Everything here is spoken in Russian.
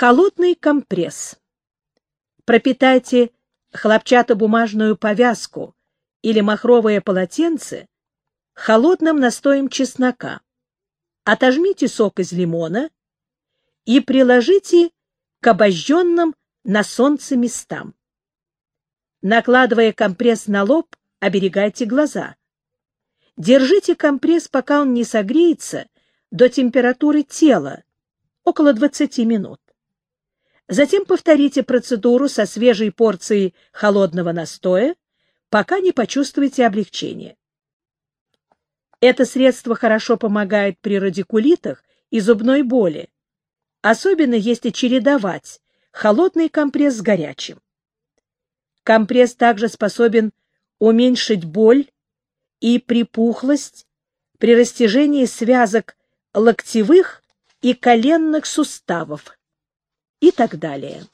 Холодный компресс. Пропитайте хлопчатобумажную повязку или махровое полотенце холодным настоем чеснока. Отожмите сок из лимона и приложите к обожженным на солнце местам. Накладывая компресс на лоб, оберегайте глаза. Держите компресс, пока он не согреется до температуры тела, около 20 минут. Затем повторите процедуру со свежей порцией холодного настоя, пока не почувствуете облегчение. Это средство хорошо помогает при радикулитах и зубной боли, особенно если чередовать холодный компресс с горячим. Компресс также способен уменьшить боль и припухлость при растяжении связок локтевых и коленных суставов и так далее.